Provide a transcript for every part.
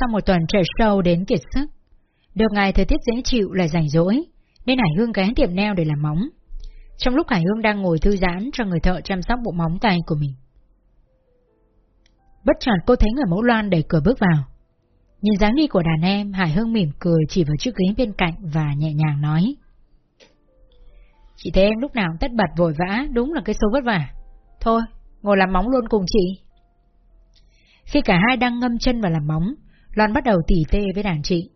Sau một tuần trời sâu đến kiệt sức, được ngày thời tiết dễ chịu lại rảnh rỗi, nên Hải Hương ghé tiệm neo để làm móng. Trong lúc Hải Hương đang ngồi thư giãn cho người thợ chăm sóc bộ móng tay của mình. Bất chợt cô thấy người mẫu loan đẩy cửa bước vào. Nhìn dáng đi của đàn em, Hải Hương mỉm cười chỉ vào chiếc ghế bên cạnh và nhẹ nhàng nói. Chị thấy em lúc nào tất bật vội vã, đúng là cái số vất vả. Thôi, ngồi làm móng luôn cùng chị. Khi cả hai đang ngâm chân vào làm móng, Loan bắt đầu tỉ tê với đàn chị.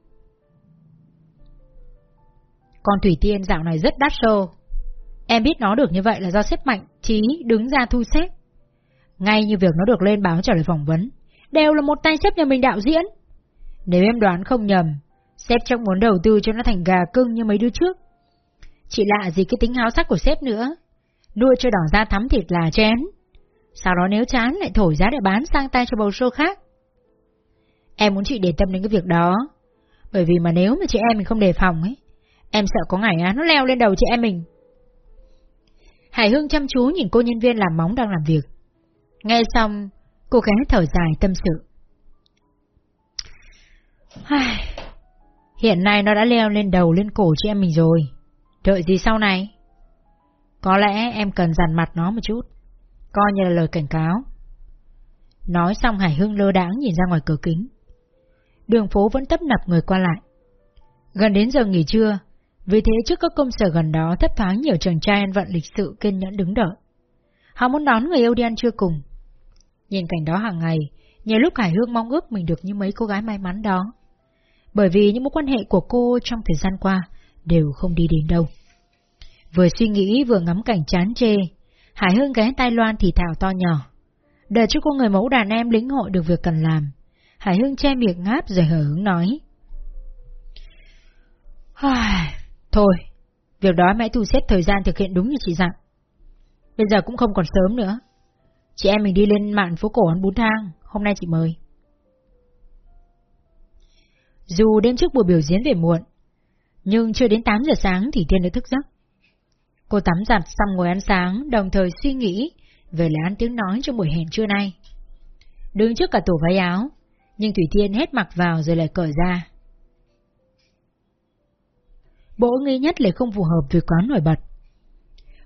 Con Thủy Tiên dạo này rất đắt show. Em biết nó được như vậy là do xếp mạnh, trí đứng ra thu xếp. Ngay như việc nó được lên báo trả lời phỏng vấn, đều là một tay xếp nhà mình đạo diễn. Nếu em đoán không nhầm, sếp trong muốn đầu tư cho nó thành gà cưng như mấy đứa trước. Chị lạ gì cái tính háo sắc của sếp nữa. Nuôi cho đỏ ra thắm thịt là chén. Sau đó nếu chán lại thổi giá để bán sang tay cho bầu show khác. Em muốn chị để tâm đến cái việc đó. Bởi vì mà nếu mà chị em mình không đề phòng ấy, em sợ có ngày á nó leo lên đầu chị em mình. Hải Hương chăm chú nhìn cô nhân viên làm móng đang làm việc. Nghe xong, cô gái thở dài tâm sự. Hiện nay nó đã leo lên đầu lên cổ chị em mình rồi. Đợi gì sau này? Có lẽ em cần dằn mặt nó một chút. Coi như là lời cảnh cáo. Nói xong Hải Hương lơ đãng nhìn ra ngoài cửa kính. Đường phố vẫn tấp nập người qua lại. Gần đến giờ nghỉ trưa, vì thế trước các công sở gần đó thấp thoáng nhiều chàng trai ăn vận lịch sự kiên nhẫn đứng đợi. Họ muốn đón người yêu đi ăn trưa cùng. Nhìn cảnh đó hàng ngày, nhiều lúc Hải Hương mong ước mình được như mấy cô gái may mắn đó. Bởi vì những mối quan hệ của cô trong thời gian qua đều không đi đến đâu. Vừa suy nghĩ vừa ngắm cảnh chán chê, Hải Hương ghé tai Loan thì thảo to nhỏ. Đợi cho cô người mẫu đàn em lĩnh hội được việc cần làm. Hải Hưng che miệng ngáp rồi hở hứng nói. Thôi, việc đó mẹ thu xếp thời gian thực hiện đúng như chị dặn. Bây giờ cũng không còn sớm nữa. Chị em mình đi lên mạn phố cổ ăn bún thang, hôm nay chị mời. Dù đêm trước buổi biểu diễn về muộn, nhưng chưa đến 8 giờ sáng thì Thiên đã thức giấc. Cô tắm giặt xong ngồi ăn sáng, đồng thời suy nghĩ về lời ăn tiếng nói trong buổi hẹn trưa nay. Đứng trước cả tủ váy áo, nhưng Thủy Tiên hết mặc vào rồi lại cởi ra. Bộ nghi nhất lại không phù hợp với quán nổi bật.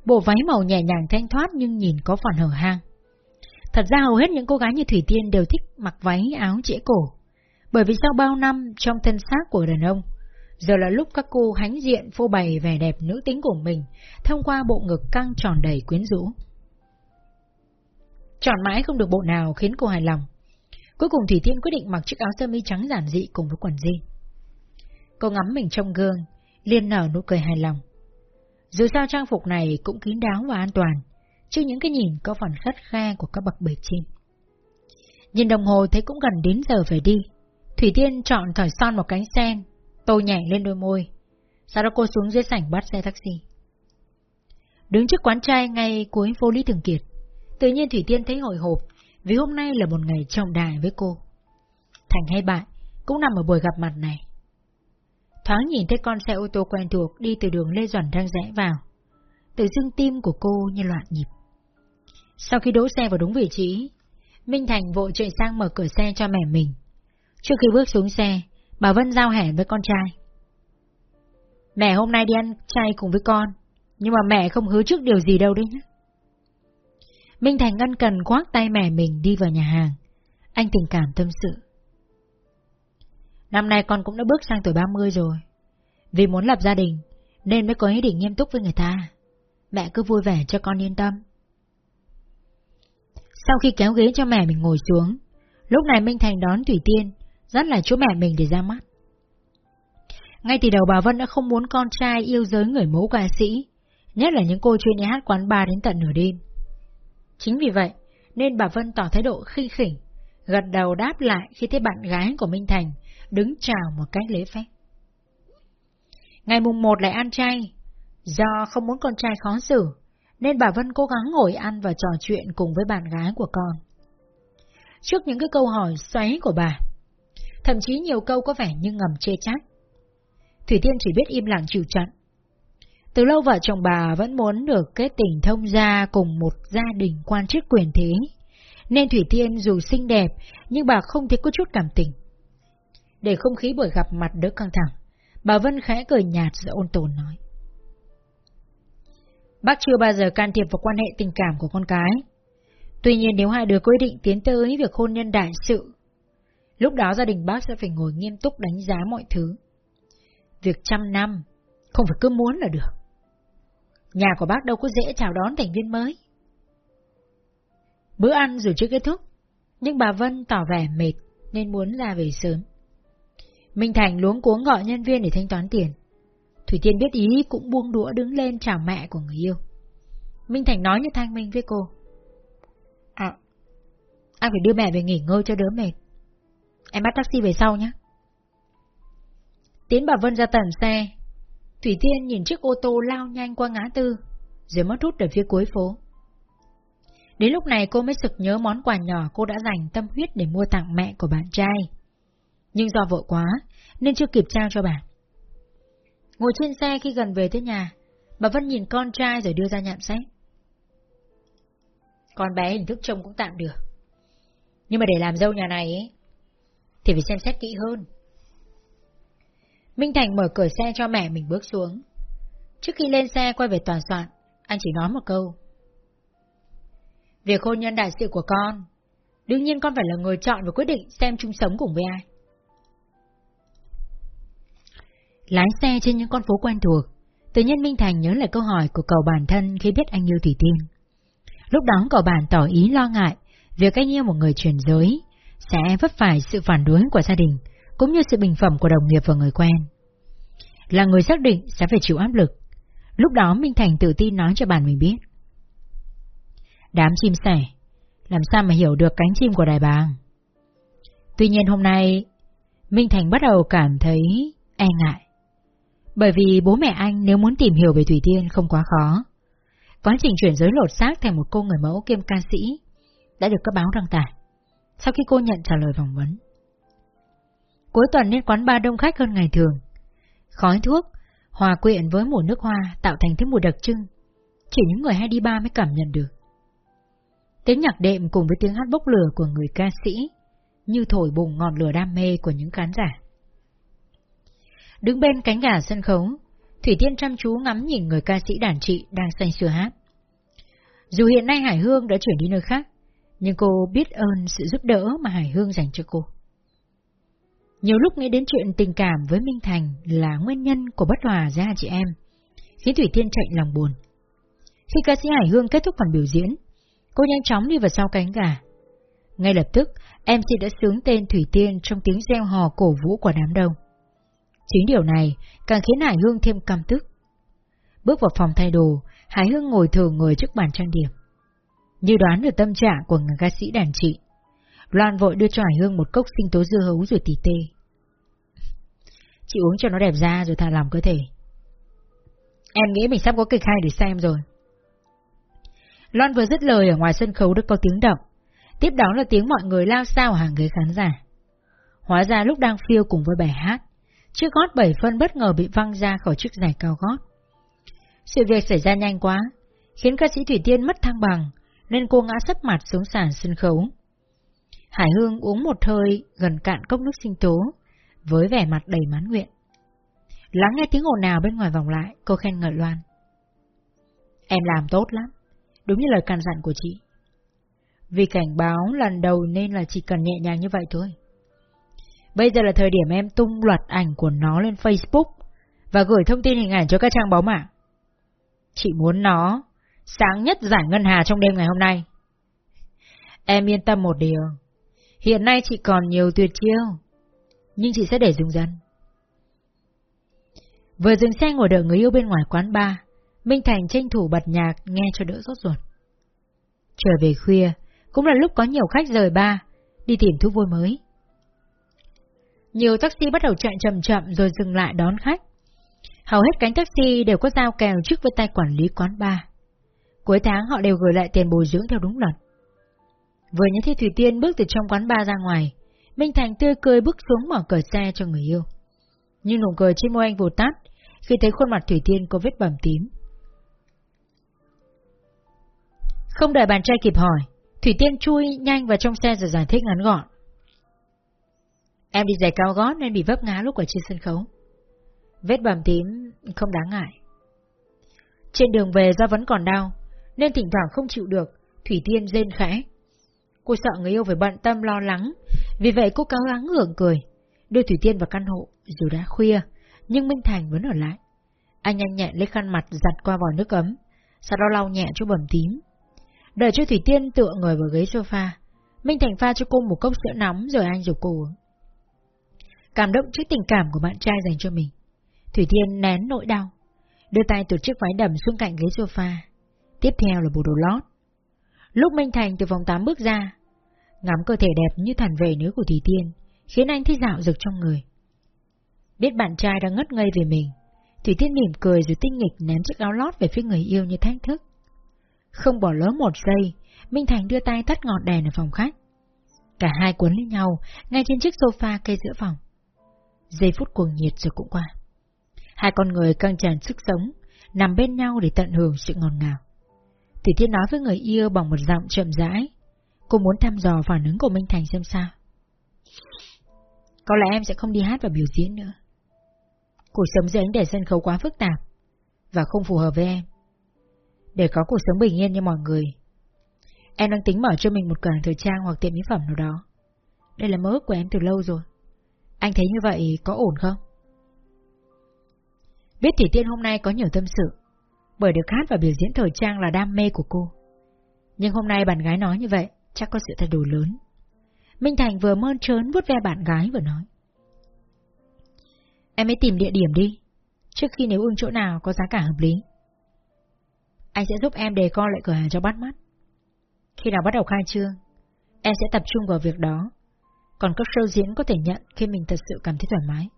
Bộ váy màu nhẹ nhàng thanh thoát nhưng nhìn có phần hở hang. Thật ra hầu hết những cô gái như Thủy Tiên đều thích mặc váy áo trễ cổ. Bởi vì sau bao năm trong thân xác của đàn ông, giờ là lúc các cô hánh diện phô bày vẻ đẹp nữ tính của mình thông qua bộ ngực căng tròn đầy quyến rũ. Chọn mãi không được bộ nào khiến cô hài lòng. Cuối cùng Thủy Tiên quyết định mặc chiếc áo sơ mi trắng giản dị cùng với quần jean. Cô ngắm mình trong gương, liên nở nụ cười hài lòng. Dù sao trang phục này cũng kín đáo và an toàn, chứ những cái nhìn có phần khắt khe của các bậc bề trên. Nhìn đồng hồ thấy cũng gần đến giờ phải đi. Thủy Tiên chọn thỏi son một cánh sen, tô nhảy lên đôi môi. Sau đó cô xuống dưới sảnh bắt xe taxi. Đứng trước quán trai ngay cuối phố Lý Thường Kiệt, tự nhiên Thủy Tiên thấy hồi hộp vì hôm nay là một ngày trọng đại với cô. Thành hay bại cũng nằm ở buổi gặp mặt này. Thoáng nhìn thấy con xe ô tô quen thuộc đi từ đường Lê Duẩn đang rẽ vào. Tự dưng tim của cô như loạn nhịp. Sau khi đỗ xe vào đúng vị trí, Minh Thành vội chạy sang mở cửa xe cho mẹ mình. Trước khi bước xuống xe, bà Vân giao hẹn với con trai. Mẹ hôm nay đi ăn chay cùng với con, nhưng mà mẹ không hứa trước điều gì đâu đấy nhé. Minh Thành ngân cần khoác tay mẹ mình đi vào nhà hàng. Anh tình cảm tâm sự. Năm nay con cũng đã bước sang tuổi 30 rồi. Vì muốn lập gia đình, nên mới có ý định nghiêm túc với người ta. Mẹ cứ vui vẻ cho con yên tâm. Sau khi kéo ghế cho mẹ mình ngồi xuống, lúc này Minh Thành đón Thủy Tiên, rất là chỗ mẹ mình để ra mắt. Ngay từ đầu bà Vân đã không muốn con trai yêu giới người mẫu ca sĩ, nhất là những cô chuyên đi hát quán bar đến tận nửa đêm. Chính vì vậy, nên bà Vân tỏ thái độ khinh khỉnh, gật đầu đáp lại khi thấy bạn gái của Minh Thành đứng chào một cách lễ phép. Ngày mùng một lại ăn chay, do không muốn con trai khó xử, nên bà Vân cố gắng ngồi ăn và trò chuyện cùng với bạn gái của con. Trước những cái câu hỏi xoáy của bà, thậm chí nhiều câu có vẻ như ngầm chê trách. Thủy Tiên chỉ biết im lặng chịu trận. Từ lâu vợ chồng bà vẫn muốn được kết tình thông gia cùng một gia đình quan chức quyền thế, nên Thủy Thiên dù xinh đẹp nhưng bà không thấy có chút cảm tình. Để không khí buổi gặp mặt đỡ căng thẳng, bà Vân khẽ cười nhạt rồi ôn tồn nói. Bác chưa bao giờ can thiệp vào quan hệ tình cảm của con cái. Tuy nhiên nếu hai đứa quyết định tiến tới việc hôn nhân đại sự, lúc đó gia đình bác sẽ phải ngồi nghiêm túc đánh giá mọi thứ. Việc trăm năm, không phải cứ muốn là được. Nhà của bác đâu có dễ chào đón thành viên mới. Bữa ăn dù chưa kết thúc, nhưng bà Vân tỏ vẻ mệt nên muốn ra về sớm. Minh Thành luống cuống gọi nhân viên để thanh toán tiền. Thủy Tiên biết ý cũng buông đũa đứng lên chào mẹ của người yêu. Minh Thành nói như thanh minh với cô. À, anh phải đưa mẹ về nghỉ ngơi cho đỡ mệt. Em bắt taxi về sau nhé. Tiến bà Vân ra tầng xe. Thủy Tiên nhìn chiếc ô tô lao nhanh qua ngã tư, rồi mất hút ở phía cuối phố. Đến lúc này cô mới sực nhớ món quà nhỏ cô đã dành tâm huyết để mua tặng mẹ của bạn trai. Nhưng do vội quá, nên chưa kịp trao cho bà. Ngồi trên xe khi gần về tới nhà, bà Vân nhìn con trai rồi đưa ra nhận xét. Con bé hình thức trông cũng tạm được. Nhưng mà để làm dâu nhà này ấy, thì phải xem xét kỹ hơn. Minh Thành mở cửa xe cho mẹ mình bước xuống. Trước khi lên xe quay về tòa soạn, anh chỉ nói một câu. Việc hôn nhân đại sự của con, đương nhiên con phải là người chọn và quyết định xem chung sống cùng với ai. Lái xe trên những con phố quen thuộc, tự nhiên Minh Thành nhớ lại câu hỏi của cậu bản thân khi biết anh yêu Thủy Tiên. Lúc đó cậu bản tỏ ý lo ngại việc anh yêu một người truyền giới sẽ vấp phải sự phản đối của gia đình cũng như sự bình phẩm của đồng nghiệp và người quen. Là người xác định sẽ phải chịu áp lực. Lúc đó Minh Thành tự tin nói cho bạn mình biết. Đám chim sẻ, làm sao mà hiểu được cánh chim của đại bàng? Tuy nhiên hôm nay, Minh Thành bắt đầu cảm thấy e ngại. Bởi vì bố mẹ anh nếu muốn tìm hiểu về Thủy Tiên không quá khó. Quá trình chuyển giới lột xác thành một cô người mẫu kiêm ca sĩ đã được các báo đăng tải. Sau khi cô nhận trả lời phỏng vấn. Cuối tuần nên quán ba đông khách hơn ngày thường. Khói thuốc, hòa quyện với mùi nước hoa tạo thành thứ mùi đặc trưng. Chỉ những người hay đi ba mới cảm nhận được. Tiếng nhạc đệm cùng với tiếng hát bốc lửa của người ca sĩ như thổi bùng ngọn lửa đam mê của những khán giả. Đứng bên cánh gà sân khấu, Thủy Tiên chăm chú ngắm nhìn người ca sĩ đàn trị đang say sưa hát. Dù hiện nay Hải Hương đã chuyển đi nơi khác, nhưng cô biết ơn sự giúp đỡ mà Hải Hương dành cho cô. Nhiều lúc nghĩ đến chuyện tình cảm với Minh Thành là nguyên nhân của bất hòa giữa hai chị em, khiến Thủy Tiên chạy lòng buồn. Khi ca sĩ Hải Hương kết thúc phần biểu diễn, cô nhanh chóng đi vào sau cánh gà. Ngay lập tức, em chị đã sướng tên Thủy Tiên trong tiếng reo hò cổ vũ của đám đông. Chính điều này càng khiến Hải Hương thêm căm tức. Bước vào phòng thay đồ, Hải Hương ngồi thường người trước bàn trang điểm. Như đoán được tâm trạng của người ca sĩ đàn chị, Loan vội đưa cho Hải Hương một cốc sinh tố dưa hấu rồi tỉ tê. Chị uống cho nó đẹp da rồi thả lòng cơ thể. Em nghĩ mình sắp có kịch hay để xem rồi. Loan vừa dứt lời ở ngoài sân khấu đã có tiếng động. Tiếp đó là tiếng mọi người lao sao ở hàng ghế khán giả. Hóa ra lúc đang phiêu cùng với bài hát, chiếc gót bảy phân bất ngờ bị văng ra khỏi chiếc giày cao gót. Sự việc xảy ra nhanh quá, khiến ca sĩ Thủy Tiên mất thăng bằng, nên cô ngã sấp mặt xuống sàn sân khấu. Hải Hương uống một hơi gần cạn cốc nước sinh tố, với vẻ mặt đầy mãn nguyện. Lắng nghe tiếng ồn nào bên ngoài vòng lại, cô khen ngợi Loan. Em làm tốt lắm, đúng như lời can dặn của chị. Vì cảnh báo lần đầu nên là chỉ cần nhẹ nhàng như vậy thôi. Bây giờ là thời điểm em tung loạt ảnh của nó lên Facebook và gửi thông tin hình ảnh cho các trang báo mạng. Chị muốn nó sáng nhất giải ngân hà trong đêm ngày hôm nay. Em yên tâm một điều, hiện nay chị còn nhiều tuyệt chiêu, nhưng chị sẽ để dùng dần. Vừa dừng xe ngồi đợi người yêu bên ngoài quán bar, Minh Thành tranh thủ bật nhạc nghe cho đỡ rốt ruột. Trở về khuya, cũng là lúc có nhiều khách rời ba, đi tìm thú vui mới. Nhiều taxi bắt đầu chạy chậm chậm rồi dừng lại đón khách. Hầu hết cánh taxi đều có giao kèo trước với tay quản lý quán bar. Cuối tháng họ đều gửi lại tiền bồi dưỡng theo đúng luật. Vừa nhớ thấy Thủy Tiên bước từ trong quán bar ra ngoài, Minh Thành tươi cười bước xuống mở cửa xe cho người yêu. Nhưng nụ cười trên môi anh vụt tắt khi thấy khuôn mặt Thủy Tiên có vết bầm tím. Không đợi bạn trai kịp hỏi, Thủy Tiên chui nhanh vào trong xe rồi giải thích ngắn gọn. Em đi giày cao gót nên bị vấp ngã lúc ở trên sân khấu. Vết bầm tím không đáng ngại. Trên đường về do vẫn còn đau, nên thỉnh thoảng không chịu được, Thủy Tiên rên khẽ. Cô sợ người yêu phải bận tâm lo lắng, vì vậy cô cố gắng ngưỡng cười, đưa Thủy Tiên vào căn hộ, dù đã khuya, nhưng Minh Thành vẫn ở lại. Anh nhanh nhẹn lấy khăn mặt giặt qua vòi nước ấm, sau đó lau nhẹ cho bầm tím. Đợi cho Thủy Tiên tựa người vào ghế sofa, Minh Thành pha cho cô một cốc sữa nóng rồi anh dục cô uống. Cảm động trước tình cảm của bạn trai dành cho mình, Thủy Tiên nén nỗi đau, đưa tay từ chiếc váy đầm xuống cạnh ghế sofa. Tiếp theo là bộ đồ lót. Lúc Minh Thành từ phòng 8 bước ra, ngắm cơ thể đẹp như thần về nữ của Thủy Tiên, khiến anh thấy dạo rực trong người. Biết bạn trai đang ngất ngây về mình, Thủy Tiên mỉm cười rồi tinh nghịch ném chiếc áo lót về phía người yêu như thách thức. Không bỏ lỡ một giây, Minh Thành đưa tay tắt ngọn đèn ở phòng khách. Cả hai cuốn lên nhau, ngay trên chiếc sofa cây giữa phòng. Giây phút cuồng nhiệt rồi cũng qua. Hai con người căng tràn sức sống, nằm bên nhau để tận hưởng sự ngọt ngào. Thủy Tiên nói với người yêu bằng một giọng chậm rãi. Cô muốn thăm dò phản ứng của Minh Thành xem sao. Có lẽ em sẽ không đi hát và biểu diễn nữa. Cuộc sống dưới ánh đèn sân khấu quá phức tạp và không phù hợp với em. Để có cuộc sống bình yên như mọi người, em đang tính mở cho mình một cửa hàng thời trang hoặc tiệm mỹ phẩm nào đó. Đây là mơ ước của em từ lâu rồi. Anh thấy như vậy có ổn không? Biết Thủy Tiên hôm nay có nhiều tâm sự, bởi được hát và biểu diễn thời trang là đam mê của cô. Nhưng hôm nay bạn gái nói như vậy, chắc có sự thay đổi lớn. Minh Thành vừa mơn trớn vuốt ve bạn gái vừa nói. Em hãy tìm địa điểm đi, trước khi nếu ưng chỗ nào có giá cả hợp lý. Anh sẽ giúp em đề co lại cửa hàng cho bắt mắt. Khi nào bắt đầu khai trương, em sẽ tập trung vào việc đó, còn các show diễn có thể nhận khi mình thật sự cảm thấy thoải mái.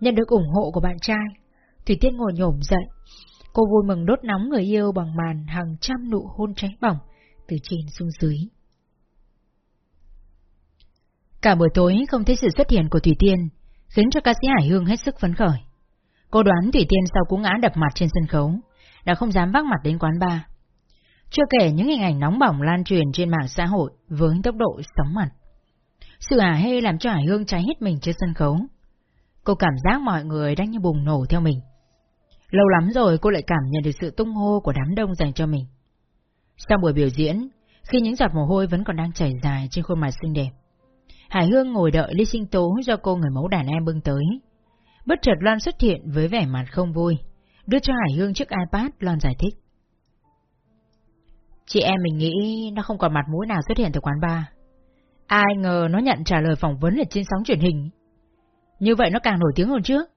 Nhận được ủng hộ của bạn trai, Thủy Tiên ngồi nhổm dậy, cô vui mừng đốt nóng người yêu bằng màn hàng trăm nụ hôn cháy bỏng từ trên xuống dưới. Cả buổi tối không thấy sự xuất hiện của Thủy Tiên, khiến cho ca sĩ Hải Hương hết sức phấn khởi. Cô đoán Thủy Tiên sau cú ngã đập mặt trên sân khấu, đã không dám vác mặt đến quán bar. Chưa kể những hình ảnh nóng bỏng lan truyền trên mạng xã hội với tốc độ sóng mặt. Sự hả hê làm cho Hải Hương cháy hết mình trên sân khấu. Cô cảm giác mọi người đang như bùng nổ theo mình. Lâu lắm rồi cô lại cảm nhận được sự tung hô của đám đông dành cho mình. Sau buổi biểu diễn, khi những giọt mồ hôi vẫn còn đang chảy dài trên khuôn mặt xinh đẹp, Hải Hương ngồi đợi Lý Sinh Tố do cô người mẫu đàn em bưng tới. Bất chợt Loan xuất hiện với vẻ mặt không vui, đưa cho Hải Hương chiếc iPad Loan giải thích. Chị em mình nghĩ nó không còn mặt mũi nào xuất hiện tại quán bar. Ai ngờ nó nhận trả lời phỏng vấn ở trên sóng truyền hình. Như vậy nó càng nổi tiếng hơn trước.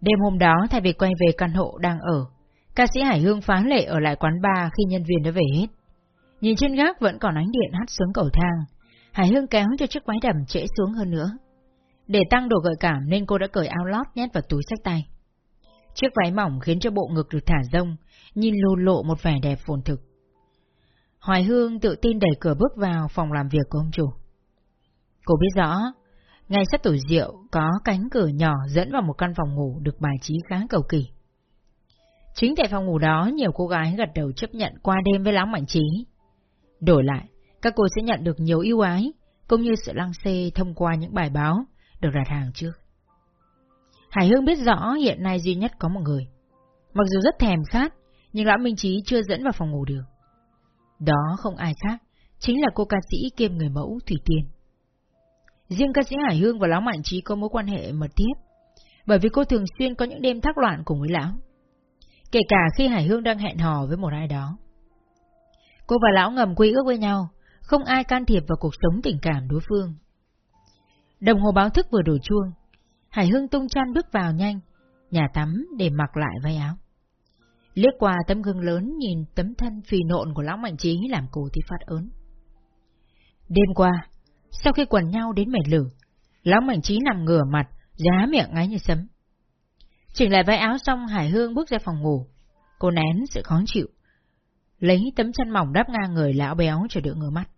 Đêm hôm đó thay vì quay về căn hộ đang ở, ca sĩ Hải Hương phá lệ ở lại quán bar khi nhân viên đã về hết. Nhìn trên gác vẫn còn ánh điện hắt xuống cầu thang, Hải Hương kéo cho chiếc váy đầm trễ xuống hơn nữa. Để tăng độ gợi cảm nên cô đã cởi áo lót nhét vào túi sách tay. Chiếc váy mỏng khiến cho bộ ngực được thả rông, nhìn lù lộ một vẻ đẹp phồn thực. Hoài Hương tự tin đẩy cửa bước vào phòng làm việc của ông chủ. Cô biết rõ, ngay sát tủ rượu có cánh cửa nhỏ dẫn vào một căn phòng ngủ được bài trí khá cầu kỳ. Chính tại phòng ngủ đó nhiều cô gái gật đầu chấp nhận qua đêm với lão mạnh trí. Đổi lại, các cô sẽ nhận được nhiều ưu ái, cũng như sự lăng xê thông qua những bài báo được đặt hàng trước. Hải Hương biết rõ hiện nay duy nhất có một người. Mặc dù rất thèm khát, nhưng Lão Minh Trí chưa dẫn vào phòng ngủ được. Đó không ai khác, chính là cô ca sĩ kiêm người mẫu Thủy Tiên. Riêng ca sĩ Hải Hương và Lão Mạnh Trí có mối quan hệ mật thiết, bởi vì cô thường xuyên có những đêm thác loạn cùng với Lão. Kể cả khi Hải Hương đang hẹn hò với một ai đó. Cô và Lão ngầm quy ước với nhau, không ai can thiệp vào cuộc sống tình cảm đối phương. Đồng hồ báo thức vừa đổ chuông, Hải Hương tung chăn bước vào nhanh, nhà tắm để mặc lại váy áo. Liếc qua tấm gương lớn nhìn tấm thân phì nộn của lão Mạnh Trí làm cô thì phát ớn. Đêm qua, sau khi quần nhau đến mệt lử, lão Mạnh Trí nằm ngửa mặt, giá miệng ngáy như sấm. Chỉnh lại váy áo xong Hải Hương bước ra phòng ngủ. Cô nén sự khó chịu. Lấy tấm chăn mỏng đắp ngang người lão béo cho đỡ ngửa mắt.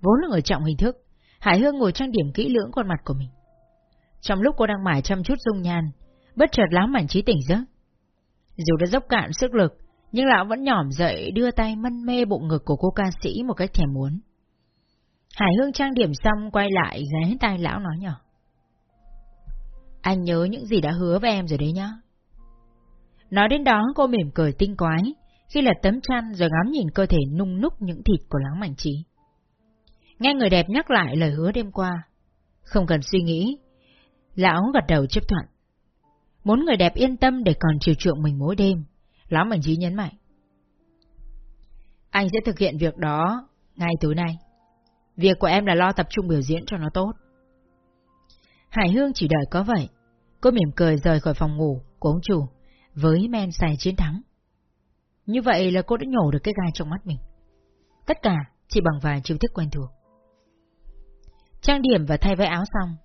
Vốn là người trọng hình thức, Hải Hương ngồi trang điểm kỹ lưỡng khuôn mặt của mình. Trong lúc cô đang mải chăm chút dung nhan, bất chợt lão mảnh trí tỉnh giấc. Dù đã dốc cạn sức lực, nhưng lão vẫn nhỏm dậy đưa tay mân mê bụng ngực của cô ca sĩ một cách thèm muốn. Hải Hương trang điểm xong quay lại ghé tai lão nói nhỏ. Anh nhớ những gì đã hứa với em rồi đấy nhá. Nói đến đó cô mỉm cười tinh quái, khi lật tấm chăn rồi ngắm nhìn cơ thể nung núc những thịt của láng mảnh trí. Nghe người đẹp nhắc lại lời hứa đêm qua, không cần suy nghĩ, lão gật đầu chấp thuận. Muốn người đẹp yên tâm để còn chiều chuộng mình mỗi đêm, láng mảnh trí nhấn mạnh. Anh sẽ thực hiện việc đó ngay tối nay. Việc của em là lo tập trung biểu diễn cho nó tốt. Hải Hương chỉ đợi có vậy. Cô mỉm cười rời khỏi phòng ngủ của ông chủ với men xài chiến thắng. Như vậy là cô đã nhổ được cái gai trong mắt mình. Tất cả chỉ bằng vài chiêu thức quen thuộc. Trang điểm và thay váy áo xong,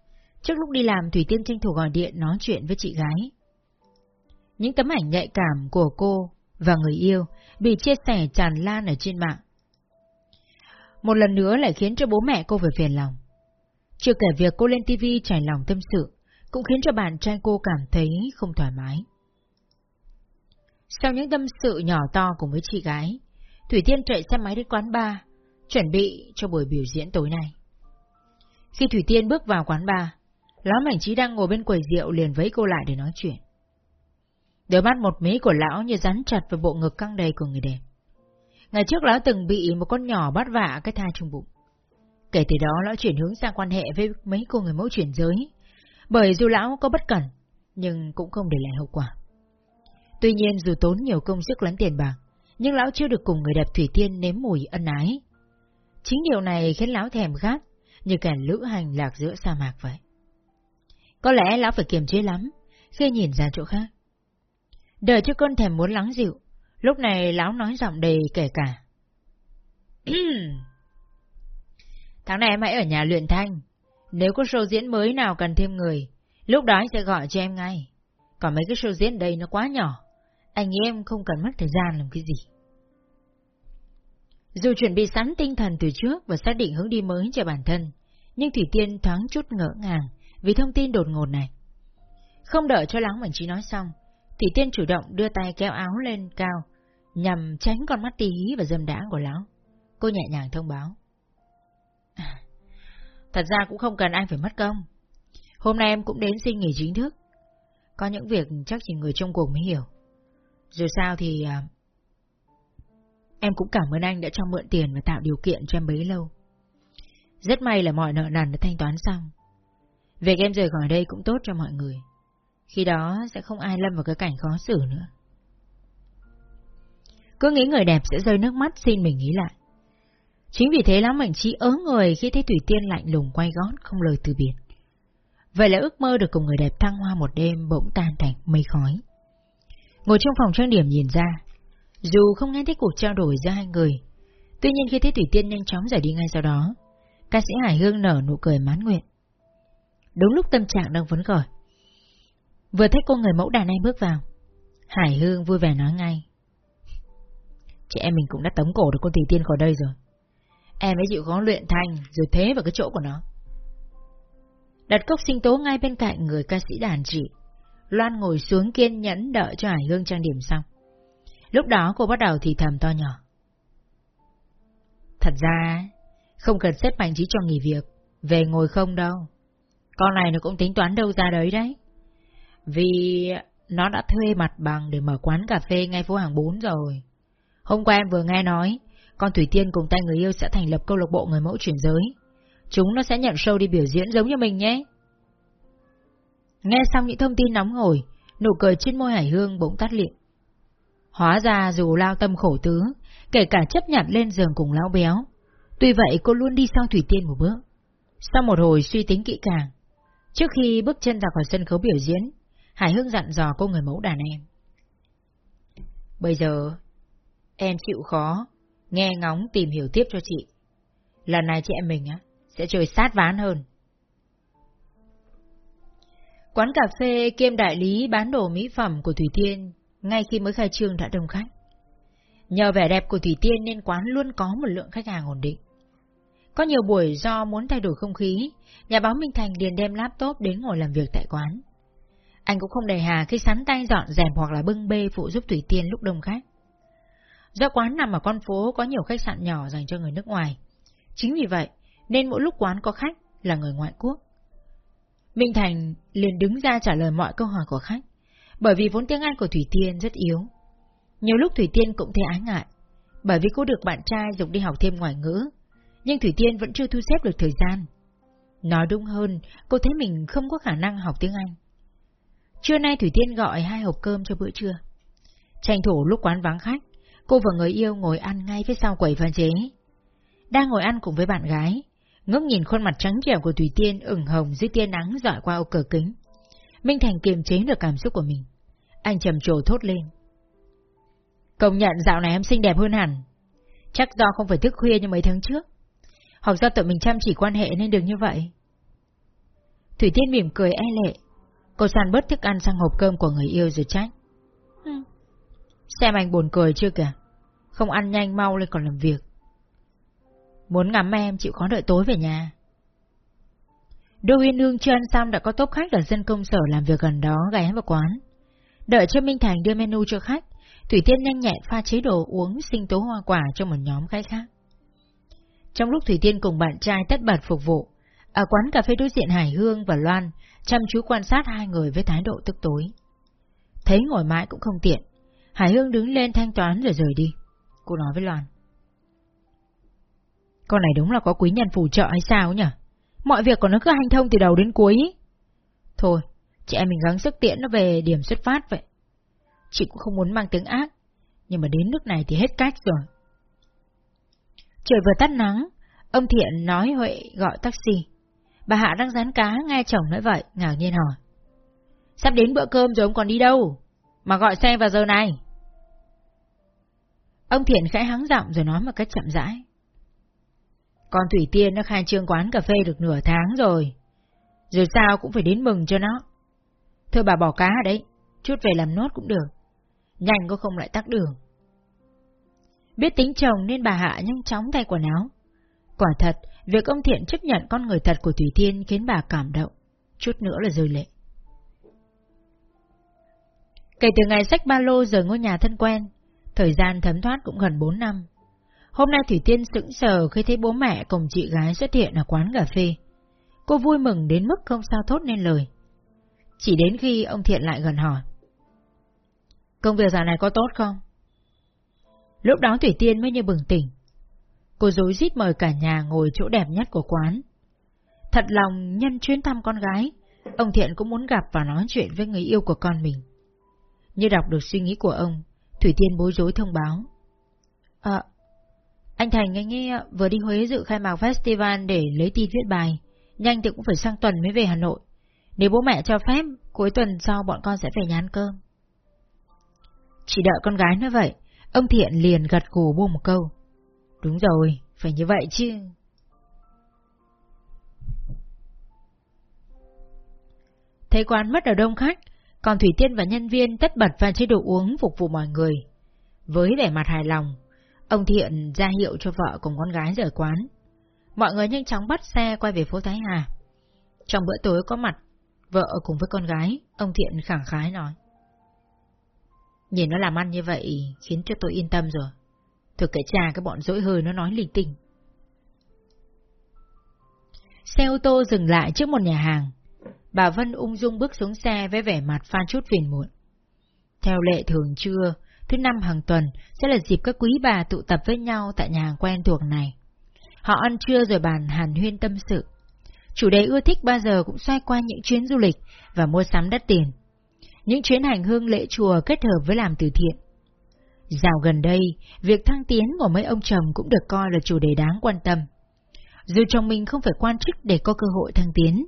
trước lúc đi làm Thủy Tiên tranh thủ gọi điện nói chuyện với chị gái. Những tấm ảnh nhạy cảm của cô và người yêu bị chia sẻ tràn lan ở trên mạng. Một lần nữa lại khiến cho bố mẹ cô phải phiền lòng. Chưa kể việc cô lên TV trải lòng tâm sự, cũng khiến cho bạn trai cô cảm thấy không thoải mái. Sau những tâm sự nhỏ to cùng với chị gái, Thủy Tiên chạy xe máy đến quán bar, chuẩn bị cho buổi biểu diễn tối nay. Khi Thủy Tiên bước vào quán bar, Lão Mảnh Trí đang ngồi bên quầy rượu liền với cô lại để nói chuyện. Đôi mắt một mí của lão như rắn chặt vào bộ ngực căng đầy của người đẹp. Ngày trước lão từng bị một con nhỏ bắt vạ cái thai trong bụng. Kể từ đó lão chuyển hướng sang quan hệ với mấy cô người mẫu chuyển giới, bởi dù lão có bất cẩn, nhưng cũng không để lại hậu quả. Tuy nhiên dù tốn nhiều công sức lắm tiền bạc, nhưng lão chưa được cùng người đẹp Thủy Tiên nếm mùi ân ái. Chính điều này khiến lão thèm khát, như kẻ lữ hành lạc giữa sa mạc vậy. Có lẽ lão phải kiềm chế lắm, khi nhìn ra chỗ khác. Đợi cho cơn thèm muốn lắng dịu, lúc này lão nói giọng đầy kể cả. Tháng này em hãy ở nhà luyện thanh, nếu có show diễn mới nào cần thêm người, lúc đó anh sẽ gọi cho em ngay. Còn mấy cái show diễn đây nó quá nhỏ, anh nghĩ em không cần mất thời gian làm cái gì. Dù chuẩn bị sẵn tinh thần từ trước và xác định hướng đi mới cho bản thân, nhưng Thủy Tiên thoáng chút ngỡ ngàng vì thông tin đột ngột này. Không đợi cho Lắng Mạnh Trí nói xong, Thủy Tiên chủ động đưa tay kéo áo lên cao, nhằm tránh con mắt tí hí và dâm đãng của lão. Cô nhẹ nhàng thông báo. Thật ra cũng không cần anh phải mất công. Hôm nay em cũng đến xin nghỉ chính thức. Có những việc chắc chỉ người trong cuộc mới hiểu. Dù sao thì... À, em cũng cảm ơn anh đã cho mượn tiền và tạo điều kiện cho em bấy lâu. Rất may là mọi nợ nần đã thanh toán xong. Việc em rời khỏi đây cũng tốt cho mọi người. Khi đó sẽ không ai lâm vào cái cảnh khó xử nữa. Cứ nghĩ người đẹp sẽ rơi nước mắt xin mình nghĩ lại. Chính vì thế lắm mệnh trí ớ người khi thấy Thủy Tiên lạnh lùng quay gót không lời từ biệt. Vậy là ước mơ được cùng người đẹp thăng hoa một đêm bỗng tan thành mây khói. Ngồi trong phòng trang điểm nhìn ra, dù không nghe thấy cuộc trao đổi giữa hai người, tuy nhiên khi thấy Thủy Tiên nhanh chóng rời đi ngay sau đó, ca sĩ Hải Hương nở nụ cười mãn nguyện. Đúng lúc tâm trạng đang phấn khởi. Vừa thấy cô người mẫu đàn anh bước vào, Hải Hương vui vẻ nói ngay. Chị em mình cũng đã tống cổ được con Thủy Tiên khỏi đây rồi. Em ấy chịu khó luyện thành rồi thế vào cái chỗ của nó. Đặt cốc sinh tố ngay bên cạnh người ca sĩ đàn chị. Loan ngồi xuống kiên nhẫn đợi cho Hải Hương trang điểm xong. Lúc đó cô bắt đầu thì thầm to nhỏ. Thật ra, không cần xếp mạnh trí cho nghỉ việc, về ngồi không đâu. Con này nó cũng tính toán đâu ra đấy đấy. Vì nó đã thuê mặt bằng để mở quán cà phê ngay phố hàng 4 rồi. Hôm qua em vừa nghe nói, con Thủy Tiên cùng tay người yêu sẽ thành lập câu lạc bộ người mẫu chuyển giới. Chúng nó sẽ nhận show đi biểu diễn giống như mình nhé. Nghe xong những thông tin nóng hổi, nụ cười trên môi Hải Hương bỗng tắt liệm. Hóa ra dù lao tâm khổ tứ, kể cả chấp nhận lên giường cùng lão béo, tuy vậy cô luôn đi sau Thủy Tiên một bước. Sau một hồi suy tính kỹ càng, trước khi bước chân ra khỏi sân khấu biểu diễn, Hải Hương dặn dò cô người mẫu đàn em. Bây giờ, em chịu khó, nghe ngóng tìm hiểu tiếp cho chị. Lần này chị em mình á, sẽ chơi sát ván hơn. Quán cà phê kiêm đại lý bán đồ mỹ phẩm của Thủy Tiên ngay khi mới khai trương đã đông khách. Nhờ vẻ đẹp của Thủy Tiên nên quán luôn có một lượng khách hàng ổn định. Có nhiều buổi do muốn thay đổi không khí, nhà báo Minh Thành liền đem laptop đến ngồi làm việc tại quán. Anh cũng không đề hà khi sắn tay dọn dẹp hoặc là bưng bê phụ giúp Thủy Tiên lúc đông khách. Do quán nằm ở con phố có nhiều khách sạn nhỏ dành cho người nước ngoài. Chính vì vậy, nên mỗi lúc quán có khách là người ngoại quốc. Minh Thành liền đứng ra trả lời mọi câu hỏi của khách, bởi vì vốn tiếng Anh của Thủy Tiên rất yếu. Nhiều lúc Thủy Tiên cũng thấy ái ngại, bởi vì cô được bạn trai dục đi học thêm ngoại ngữ, nhưng Thủy Tiên vẫn chưa thu xếp được thời gian. Nói đúng hơn, cô thấy mình không có khả năng học tiếng Anh. Trưa nay Thủy Tiên gọi hai hộp cơm cho bữa trưa. Tranh thủ lúc quán vắng khách, cô và người yêu ngồi ăn ngay phía sau quầy pha chế. Đang ngồi ăn cùng với bạn gái, ngước nhìn khuôn mặt trắng trẻo của Thủy Tiên ửng hồng dưới tia nắng dọi qua ô cửa kính. Minh Thành kiềm chế được cảm xúc của mình. Anh trầm trồ thốt lên. Công nhận dạo này em xinh đẹp hơn hẳn. Chắc do không phải thức khuya như mấy tháng trước. Hoặc do tụi mình chăm chỉ quan hệ nên được như vậy. Thủy Tiên mỉm cười e lệ. Cô sàn bớt thức ăn sang hộp cơm của người yêu rồi trách. Ừ. Xem anh buồn cười chưa kìa. Không ăn nhanh mau lên còn làm việc. Muốn ngắm em chịu khó đợi tối về nhà. Đô Uyên Nương chưa ăn xong đã có tốp khách ở dân công sở làm việc gần đó ghé vào quán. Đợi cho Minh Thành đưa menu cho khách, Thủy Tiên nhanh nhẹn pha chế đồ uống sinh tố hoa quả cho một nhóm khách khác. Trong lúc Thủy Tiên cùng bạn trai tất bật phục vụ, ở quán cà phê đối diện Hải Hương và Loan chăm chú quan sát hai người với thái độ tức tối. Thấy ngồi mãi cũng không tiện, Hải Hương đứng lên thanh toán rồi rời đi. Cô nói với Loan. Con này đúng là có quý nhân phù trợ hay sao nhỉ? Mọi việc của nó cứ hành thông từ đầu đến cuối. Thôi, chị em mình gắng sức tiễn nó về điểm xuất phát vậy. Chị cũng không muốn mang tiếng ác, nhưng mà đến nước này thì hết cách rồi. Trời vừa tắt nắng, ông Thiện nói Huệ gọi taxi. Bà Hạ đang rán cá nghe chồng nói vậy, ngạc nhiên hỏi. Sắp đến bữa cơm rồi ông còn đi đâu? Mà gọi xe vào giờ này. Ông Thiện khẽ hắng giọng rồi nói một cách chậm rãi. Con Thủy Tiên nó khai trương quán cà phê được nửa tháng rồi. Rồi sao cũng phải đến mừng cho nó. Thôi bà bỏ cá đấy, chút về làm nốt cũng được. Nhanh có không lại tắc đường. Biết tính chồng nên bà Hạ nhanh chóng thay quần áo. Quả thật, việc ông Thiện chấp nhận con người thật của Thủy Tiên khiến bà cảm động. Chút nữa là rơi lệ. Kể từ ngày sách ba lô rời ngôi nhà thân quen, thời gian thấm thoát cũng gần 4 năm. Hôm nay Thủy Tiên sững sờ khi thấy bố mẹ cùng chị gái xuất hiện ở quán cà phê. Cô vui mừng đến mức không sao thốt nên lời. Chỉ đến khi ông Thiện lại gần hỏi. Công việc giờ này có tốt không? Lúc đó Thủy Tiên mới như bừng tỉnh. Cô dối rít mời cả nhà ngồi chỗ đẹp nhất của quán. Thật lòng nhân chuyến thăm con gái, ông Thiện cũng muốn gặp và nói chuyện với người yêu của con mình. Như đọc được suy nghĩ của ông, Thủy Tiên bối rối thông báo. À, anh Thành anh ấy ờ, vừa đi Huế dự khai mạc festival để lấy tin viết bài, nhanh thì cũng phải sang tuần mới về Hà Nội. Nếu bố mẹ cho phép, cuối tuần sau bọn con sẽ về nhà ăn cơm. Chỉ đợi con gái nói vậy, ông Thiện liền gật gù buông một câu. Đúng rồi, phải như vậy chứ. Thấy quán mất ở đông khách, còn Thủy Tiên và nhân viên tất bật pha chế đồ uống phục vụ mọi người. Với vẻ mặt hài lòng, ông Thiện ra hiệu cho vợ cùng con gái rời quán. Mọi người nhanh chóng bắt xe quay về phố Thái Hà. Trong bữa tối có mặt, vợ cùng với con gái, ông Thiện khẳng khái nói. Nhìn nó làm ăn như vậy khiến cho tôi yên tâm rồi. Thực kể cha cái bọn dỗi hơi nó nói linh tinh. Xe ô tô dừng lại trước một nhà hàng. Bà Vân ung dung bước xuống xe với vẻ mặt pha chút phiền muộn. Theo lệ thường trưa, thứ năm hàng tuần sẽ là dịp các quý bà tụ tập với nhau tại nhà hàng quen thuộc này. Họ ăn trưa rồi bàn hàn huyên tâm sự. Chủ đề ưa thích bao giờ cũng xoay qua những chuyến du lịch và mua sắm đắt tiền. Những chuyến hành hương lễ chùa kết hợp với làm từ thiện. Dạo gần đây, việc thăng tiến của mấy ông chồng cũng được coi là chủ đề đáng quan tâm. Dù chồng mình không phải quan chức để có cơ hội thăng tiến,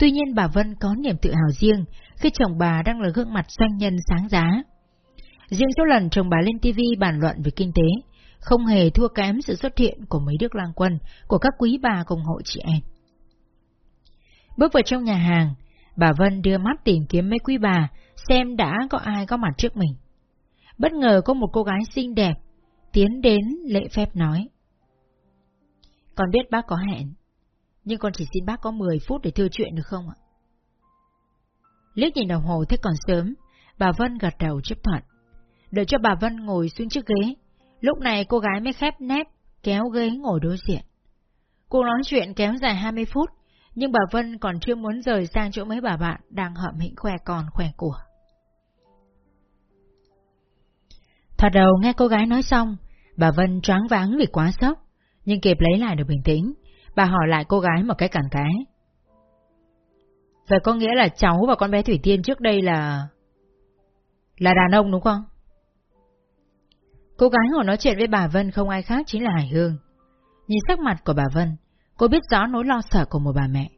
tuy nhiên bà Vân có niềm tự hào riêng khi chồng bà đang là gương mặt doanh nhân sáng giá. Riêng số lần chồng bà lên TV bàn luận về kinh tế, không hề thua kém sự xuất hiện của mấy đức lang quân của các quý bà cùng hội chị em. Bước vào trong nhà hàng, bà Vân đưa mắt tìm kiếm mấy quý bà xem đã có ai có mặt trước mình. Bất ngờ có một cô gái xinh đẹp, tiến đến lễ phép nói. Con biết bác có hẹn, nhưng con chỉ xin bác có 10 phút để thư chuyện được không ạ? Liếc nhìn đồng hồ thấy còn sớm, bà Vân gật đầu chấp thuận. Đợi cho bà Vân ngồi xuống chiếc ghế, lúc này cô gái mới khép nép, kéo ghế ngồi đối diện. Cuộc nói chuyện kéo dài 20 phút, nhưng bà Vân còn chưa muốn rời sang chỗ mấy bà bạn đang hậm hĩnh khoe con khoe của. Thật đầu nghe cô gái nói xong, bà Vân choáng váng vì quá sốc, nhưng kịp lấy lại được bình tĩnh, bà hỏi lại cô gái một cái cản cái. Vậy có nghĩa là cháu và con bé Thủy Tiên trước đây là... là đàn ông đúng không? Cô gái ngồi nói chuyện với bà Vân không ai khác chính là Hải Hương. Nhìn sắc mặt của bà Vân, cô biết rõ nỗi lo sợ của một bà mẹ.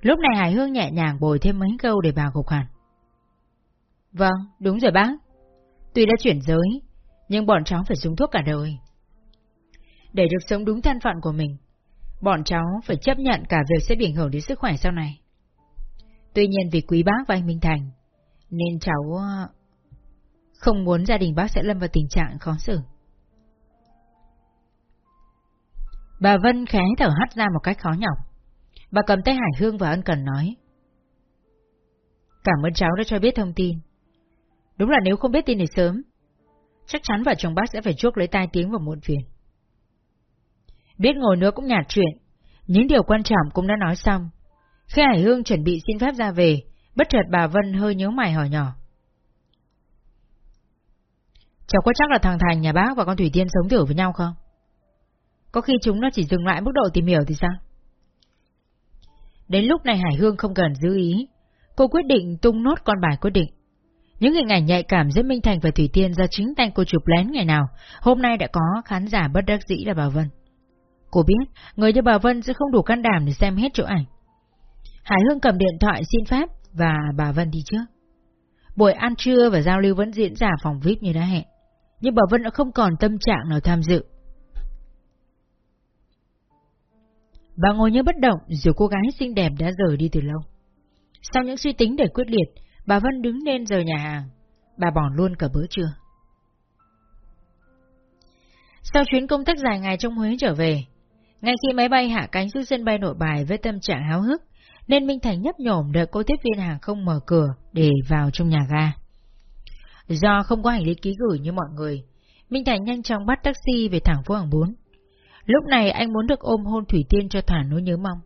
Lúc này Hải Hương nhẹ nhàng bồi thêm mấy câu để bà gục hẳn. Vâng, đúng rồi bác. Tuy đã chuyển giới, nhưng bọn cháu phải dùng thuốc cả đời. Để được sống đúng thân phận của mình, bọn cháu phải chấp nhận cả việc sẽ bị ảnh hưởng đến sức khỏe sau này. Tuy nhiên vì quý bác và anh Minh Thành, nên cháu ờ, không muốn gia đình bác sẽ lâm vào tình trạng khó xử. Bà Vân khẽ thở hắt ra một cách khó nhọc. Bà cầm tay Hải Hương và ân cần nói. Cảm ơn cháu đã cho biết thông tin. Đúng là nếu không biết tin này sớm, chắc chắn vợ chồng bác sẽ phải chuốc lấy tai tiếng và muộn phiền. Biết ngồi nữa cũng nhạt chuyện, những điều quan trọng cũng đã nói xong. Khi Hải Hương chuẩn bị xin phép ra về, bất chợt bà Vân hơi nhớ mày hỏi nhỏ. Cháu có chắc là thằng Thành nhà bác và con Thủy Tiên sống thử với nhau không? Có khi chúng nó chỉ dừng lại mức độ tìm hiểu thì sao? Đến lúc này Hải Hương không cần giữ ý, cô quyết định tung nốt con bài quyết định. Những hình ảnh nhạy cảm giữa Minh Thành và Thủy Tiên do chính tay cô chụp lén ngày nào, hôm nay đã có khán giả bất đắc dĩ là bà Vân. Cô biết, người như bà Vân sẽ không đủ can đảm để xem hết chỗ ảnh. Hải Hương cầm điện thoại xin phép và bà Vân đi trước. Buổi ăn trưa và giao lưu vẫn diễn ra phòng VIP như đã hẹn, nhưng bà Vân đã không còn tâm trạng nào tham dự. Bà ngồi như bất động dù cô gái xinh đẹp đã rời đi từ lâu. Sau những suy tính để quyết liệt, bà Vân đứng lên rời nhà hàng. Bà bỏ luôn cả bữa trưa. Sau chuyến công tác dài ngày trong Huế trở về, ngay khi máy bay hạ cánh xuống sân bay nội bài với tâm trạng háo hức, nên Minh Thành nhấp nhổm đợi cô tiếp viên hàng không mở cửa để vào trong nhà ga. Do không có hành lý ký gửi như mọi người, Minh Thành nhanh chóng bắt taxi về thẳng phố hàng bốn. Lúc này anh muốn được ôm hôn Thủy Tiên cho thỏa nỗi nhớ mong.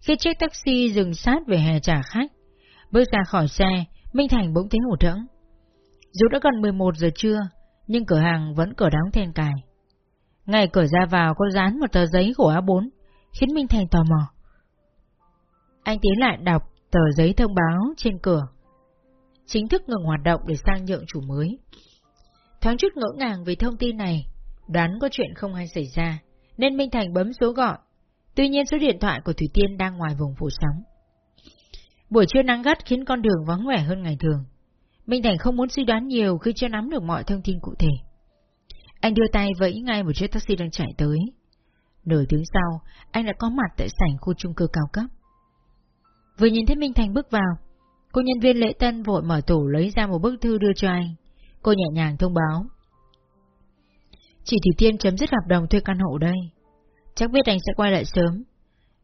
Khi chiếc taxi dừng sát về hè trả khách, bước ra khỏi xe, Minh Thành bỗng thấy hụt hẫng. Dù đã gần 11 giờ trưa, nhưng cửa hàng vẫn cửa đóng then cài. Ngay cửa ra vào có dán một tờ giấy của A4, khiến Minh Thành tò mò. Anh tiến lại đọc tờ giấy thông báo trên cửa. Chính thức ngừng hoạt động để sang nhượng chủ mới. Thoáng chút ngỡ ngàng vì thông tin này, đoán có chuyện không hay xảy ra, nên Minh Thành bấm số gọi. Tuy nhiên số điện thoại của Thủy Tiên đang ngoài vùng phủ sóng. Buổi trưa nắng gắt khiến con đường vắng vẻ hơn ngày thường. Minh Thành không muốn suy đoán nhiều khi chưa nắm được mọi thông tin cụ thể. Anh đưa tay vẫy ngay một chiếc taxi đang chạy tới. Nửa tiếng sau, anh đã có mặt tại sảnh khu chung cư cao cấp. Vừa nhìn thấy Minh Thành bước vào, cô nhân viên lễ tân vội mở tủ lấy ra một bức thư đưa cho anh. Cô nhẹ nhàng thông báo. Chị Thủy Tiên chấm dứt hợp đồng thuê căn hộ đây. Chắc biết anh sẽ quay lại sớm,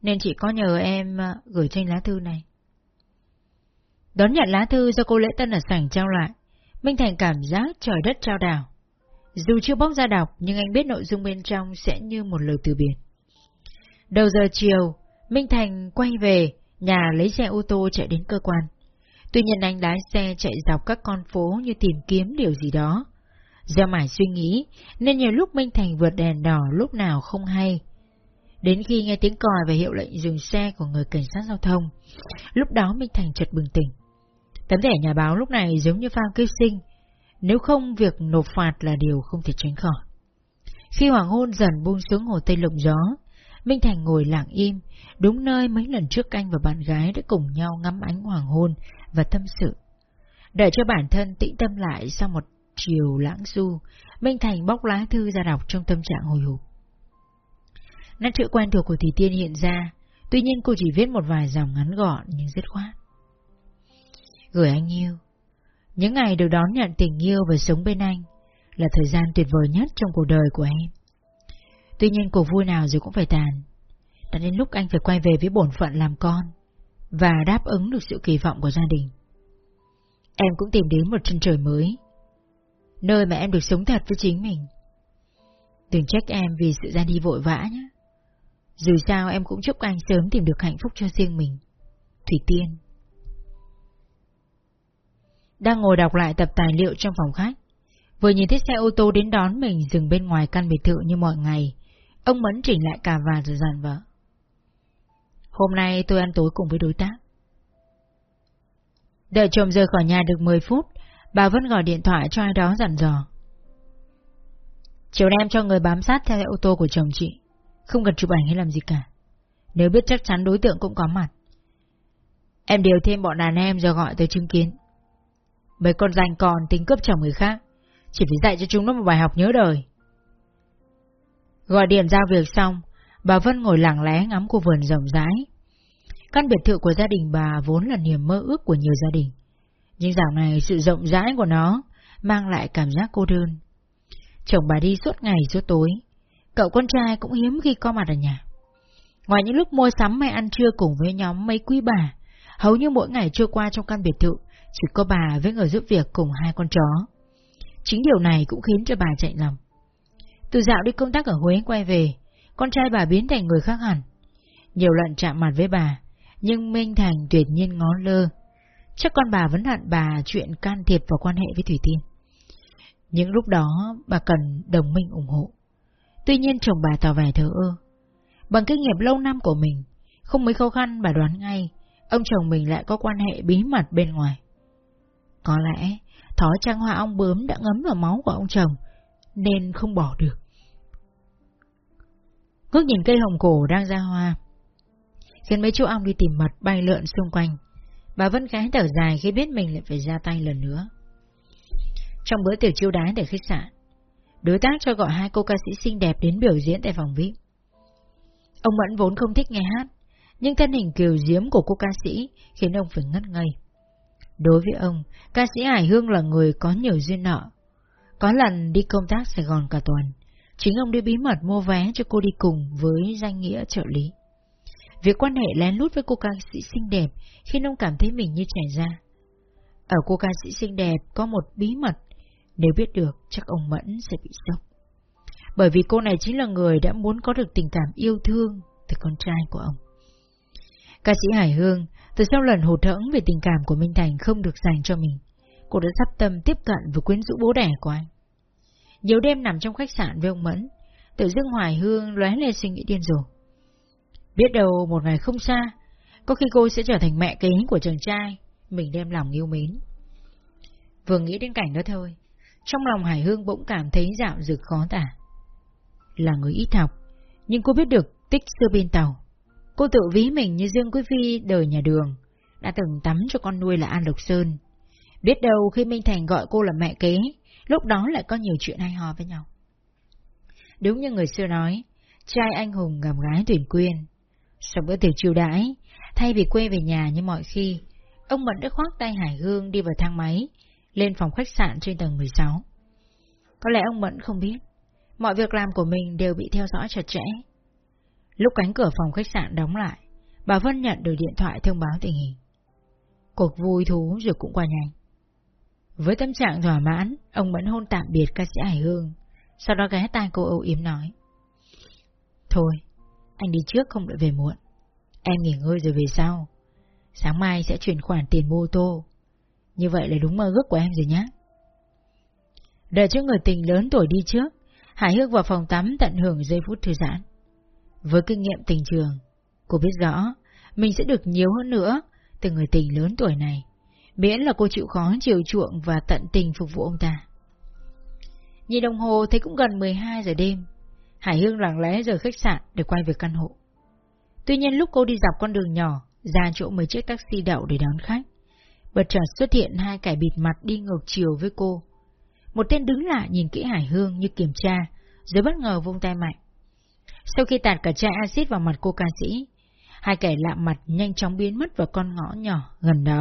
nên chị có nhờ em à, gửi cho anh lá thư này. Đón nhận lá thư do cô lễ tân ở sảnh trao lại, Minh Thành cảm giác trời đất trao đảo. Dù chưa bóc ra đọc, nhưng anh biết nội dung bên trong sẽ như một lời từ biệt. Đầu giờ chiều, Minh Thành quay về, nhà lấy xe ô tô chạy đến cơ quan. Tuy nhiên anh lái xe chạy dọc các con phố như tìm kiếm điều gì đó. Do mải suy nghĩ, nên nhiều lúc Minh Thành vượt đèn đỏ lúc nào không hay. Đến khi nghe tiếng còi và hiệu lệnh dừng xe của người cảnh sát giao thông, lúc đó Minh Thành chợt bừng tỉnh. Tấm thẻ nhà báo lúc này giống như phao cứu sinh, nếu không việc nộp phạt là điều không thể tránh khỏi. Khi hoàng hôn dần buông xuống hồ Tây Lộng gió, Minh Thành ngồi lặng im, đúng nơi mấy lần trước anh và bạn gái đã cùng nhau ngắm ánh hoàng hôn và tâm sự. Đợi cho bản thân tĩnh tâm lại sau một chiều lãng du, Minh Thành bóc lá thư ra đọc trong tâm trạng hồi hộp. Nét chữ quen thuộc của thủy Tiên hiện ra, tuy nhiên cô chỉ viết một vài dòng ngắn gọn nhưng dứt khoát. Gửi anh yêu, những ngày được đón nhận tình yêu và sống bên anh là thời gian tuyệt vời nhất trong cuộc đời của em. Tuy nhiên cuộc vui nào rồi cũng phải tàn. Đã đến lúc anh phải quay về với bổn phận làm con và đáp ứng được sự kỳ vọng của gia đình. Em cũng tìm đến một chân trời mới, nơi mà em được sống thật với chính mình. Đừng trách em vì sự ra đi vội vã nhé. Dù sao em cũng chúc anh sớm tìm được hạnh phúc cho riêng mình. Thủy Tiên đang ngồi đọc lại tập tài liệu trong phòng khách. Vừa nhìn thấy xe ô tô đến đón mình dừng bên ngoài căn biệt thự như mọi ngày, ông Mẫn chỉnh lại cà vạt rồi dặn vợ. Hôm nay tôi ăn tối cùng với đối tác. Đợi chồng rời khỏi nhà được 10 phút, bà vẫn gọi điện thoại cho ai đó dặn dò. Chiều đem em cho người bám sát theo ô tô của chồng chị, không cần chụp ảnh hay làm gì cả. Nếu biết chắc chắn đối tượng cũng có mặt. Em điều thêm bọn đàn em rồi gọi tới chứng kiến. Mấy con danh còn tính cướp chồng người khác, chỉ phải dạy cho chúng nó một bài học nhớ đời. Gọi điện giao việc xong, bà Vân ngồi lặng lẽ ngắm khu vườn rộng rãi. Căn biệt thự của gia đình bà vốn là niềm mơ ước của nhiều gia đình. Nhưng dạo này sự rộng rãi của nó mang lại cảm giác cô đơn. Chồng bà đi suốt ngày suốt tối, cậu con trai cũng hiếm khi có mặt ở nhà. Ngoài những lúc mua sắm hay ăn trưa cùng với nhóm mấy quý bà, hầu như mỗi ngày trôi qua trong căn biệt thự, chỉ có bà với người giúp việc cùng hai con chó. Chính điều này cũng khiến cho bà chạy lòng. Từ dạo đi công tác ở Huế quay về, con trai bà biến thành người khác hẳn. Nhiều lần chạm mặt với bà, nhưng Minh Thành tuyệt nhiên ngó lơ. Chắc con bà vẫn hận bà chuyện can thiệp vào quan hệ với Thủy Tiên. Những lúc đó bà cần đồng minh ủng hộ. Tuy nhiên chồng bà tỏ vẻ thờ ơ. Bằng kinh nghiệm lâu năm của mình, không mấy khó khăn bà đoán ngay, ông chồng mình lại có quan hệ bí mật bên ngoài. Có lẽ thói trăng hoa ong bướm đã ngấm vào máu của ông chồng, nên không bỏ được. Ngước nhìn cây hồng cổ đang ra hoa, khiến mấy chú ong đi tìm mật bay lượn xung quanh. Bà vẫn khá thở dài khi biết mình lại phải ra tay lần nữa. Trong bữa tiệc chiêu đái tại khách sạn, đối tác cho gọi hai cô ca sĩ xinh đẹp đến biểu diễn tại phòng VIP. Ông Mẫn vốn không thích nghe hát, nhưng thân hình kiều diễm của cô ca sĩ khiến ông phải ngất ngây. Đối với ông, ca sĩ Hải Hương là người có nhiều duyên nợ. Có lần đi công tác Sài Gòn cả tuần, chính ông đi bí mật mua vé cho cô đi cùng với danh nghĩa trợ lý. Việc quan hệ lén lút với cô ca sĩ xinh đẹp khiến ông cảm thấy mình như trẻ ra. Ở cô ca sĩ xinh đẹp có một bí mật, nếu biết được chắc ông Mẫn sẽ bị sốc. Bởi vì cô này chính là người đã muốn có được tình cảm yêu thương từ con trai của ông. Ca sĩ Hải Hương, từ sau lần hụt hẫng về tình cảm của Minh Thành không được dành cho mình, cô đã sắp tâm tiếp cận và quyến rũ bố đẻ của anh. Nhiều đêm nằm trong khách sạn với ông Mẫn, tự dưng Hoài Hương lóe lên suy nghĩ điên rồ. Biết đâu một ngày không xa, có khi cô sẽ trở thành mẹ kế của chàng trai, mình đem lòng yêu mến. Vừa nghĩ đến cảnh đó thôi, trong lòng Hải Hương bỗng cảm thấy dạo dực khó tả. Là người ít học, nhưng cô biết được tích xưa bên tàu. Cô tự ví mình như Dương Quý Phi đời nhà đường, đã từng tắm cho con nuôi là An Lộc Sơn. Biết đâu khi Minh Thành gọi cô là mẹ kế, lúc đó lại có nhiều chuyện hay ho với nhau. Đúng như người xưa nói, trai anh hùng gặp gái tuyển quyên. Sau bữa tiệc chiều đãi, thay vì quê về nhà như mọi khi, ông Mẫn đã khoác tay Hải Hương đi vào thang máy, lên phòng khách sạn trên tầng 16. Có lẽ ông Mẫn không biết, mọi việc làm của mình đều bị theo dõi chặt chẽ. Lúc cánh cửa phòng khách sạn đóng lại, bà Vân nhận được điện thoại thông báo tình hình. Cuộc vui thú rồi cũng qua nhanh. Với tâm trạng thỏa mãn, ông Mẫn hôn tạm biệt ca sĩ Hải Hương, sau đó ghé tai cô âu yếm nói. Thôi, anh đi trước không đợi về muộn. Em nghỉ ngơi rồi về sau. Sáng mai sẽ chuyển khoản tiền mua ô tô. Như vậy là đúng mơ ước của em rồi nhé. Đợi cho người tình lớn tuổi đi trước, Hải Hương vào phòng tắm tận hưởng giây phút thư giãn. Với kinh nghiệm tình trường, cô biết rõ mình sẽ được nhiều hơn nữa từ người tình lớn tuổi này, miễn là cô chịu khó chiều chuộng và tận tình phục vụ ông ta. Nhìn đồng hồ thấy cũng gần 12 giờ đêm, Hải Hương lặng lẽ rời khách sạn để quay về căn hộ. Tuy nhiên lúc cô đi dọc con đường nhỏ, ra chỗ mấy chiếc taxi đậu để đón khách, bật chợt xuất hiện hai kẻ bịt mặt đi ngược chiều với cô. Một tên đứng lại nhìn kỹ Hải Hương như kiểm tra, rồi bất ngờ vung tay mạnh. Sau khi tạt cả chai axit vào mặt cô ca sĩ, hai kẻ lạ mặt nhanh chóng biến mất vào con ngõ nhỏ gần đó.